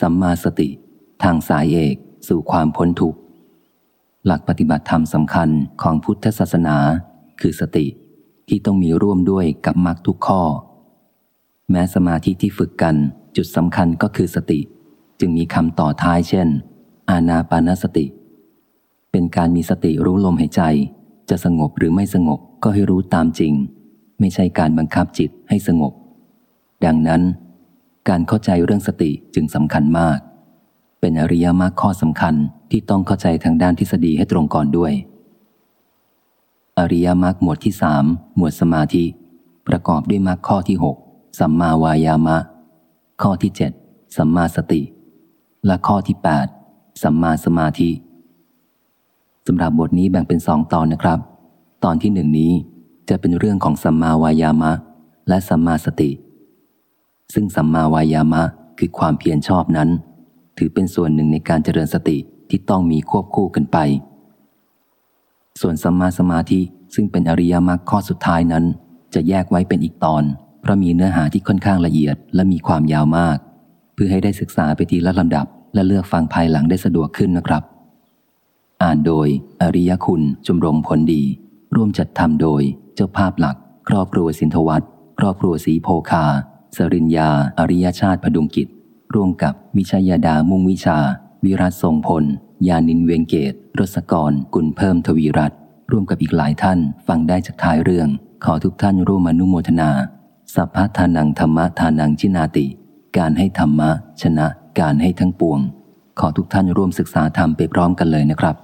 สัมมาสติ ทางสายเอกสู่ความพ้นทุกข์ หลักปฏิบัติธรรมสำคัญของพุทธศาสนา คือสติที่ต้องมีร่วมด้วยกับมรรคทุกข้อ แม้สมาธิที่ฝึกกันจุดสำคัญก็คือสติ จึงมีคำต่อท้ายเช่น อาณาปานสติ เป็นการมีสติรู้ลมหายใจ จะสงบหรือไม่สงบก็ให้รู้ตามจริง ไม่ใช่การบังคับจิตให้สงบ ดังนั้น การเข้าใจเรื่องสติจึงสำคัญมาก เป็นอริยมรรคข้อสำคัญที่ต้องเข้าใจทางด้านทฤษฎีให้ตรงก่อนด้วย อริยมรรคหมวดที่สามหมวดสมาธิ ประกอบด้วยมรรคข้อที่หกสัมมาวายามะ ข้อที่เจ็ดสัมมาสติ และข้อที่แปดสัมมาสมาธิสำหรับบทนี้แบ่งเป็นสองตอนนะครับ ตอนที่หนึ่งนี้จะเป็นเรื่องของสัมมาวายามะ และสัมมาสติ ซึ่งสัมมาวายามะคือความเพียรชอบนั้น ถือเป็นส่วนหนึ่งในการเจริญสติที่ต้องมีควบคู่กันไป ส่วนสัมมาสมาธิซึ่งเป็นอริยมรรคข้อสุดท้ายนั้น จะแยกไว้เป็นอีกตอน เพราะมีเนื้อหาที่ค่อนข้างละเอียดและมีความยาวมาก เพื่อให้ได้ศึกษาไปทีละลำดับ และเลือกฟังภายหลังได้สะดวกขึ้นนะครับ อ่านโดย อริยคุณจุมรมผลดี ร่วมจัดทำโดย เจ้าภาพหลัก ครอบครัวสินทวัตครอบครัวสีโพคา สริญญา อริยชาติพดุงกิจ ร่วมกับวิชยาดามุ่งวิชา วิรัตทรงพล ยานินเวงเกต รสกร กุลเพิ่มทวีรัตร่วมกับอีกหลายท่านฟังได้จากท้ายเรื่อง ขอทุกท่านร่วมอนุโมทนา สัพพทานังธรรมทานังชินาติ การให้ธรรมะ ชนะ การให้ทั้งปวง ขอทุกท่านร่วมศึกษาธรรมไปพร้อมกันเลยนะครับ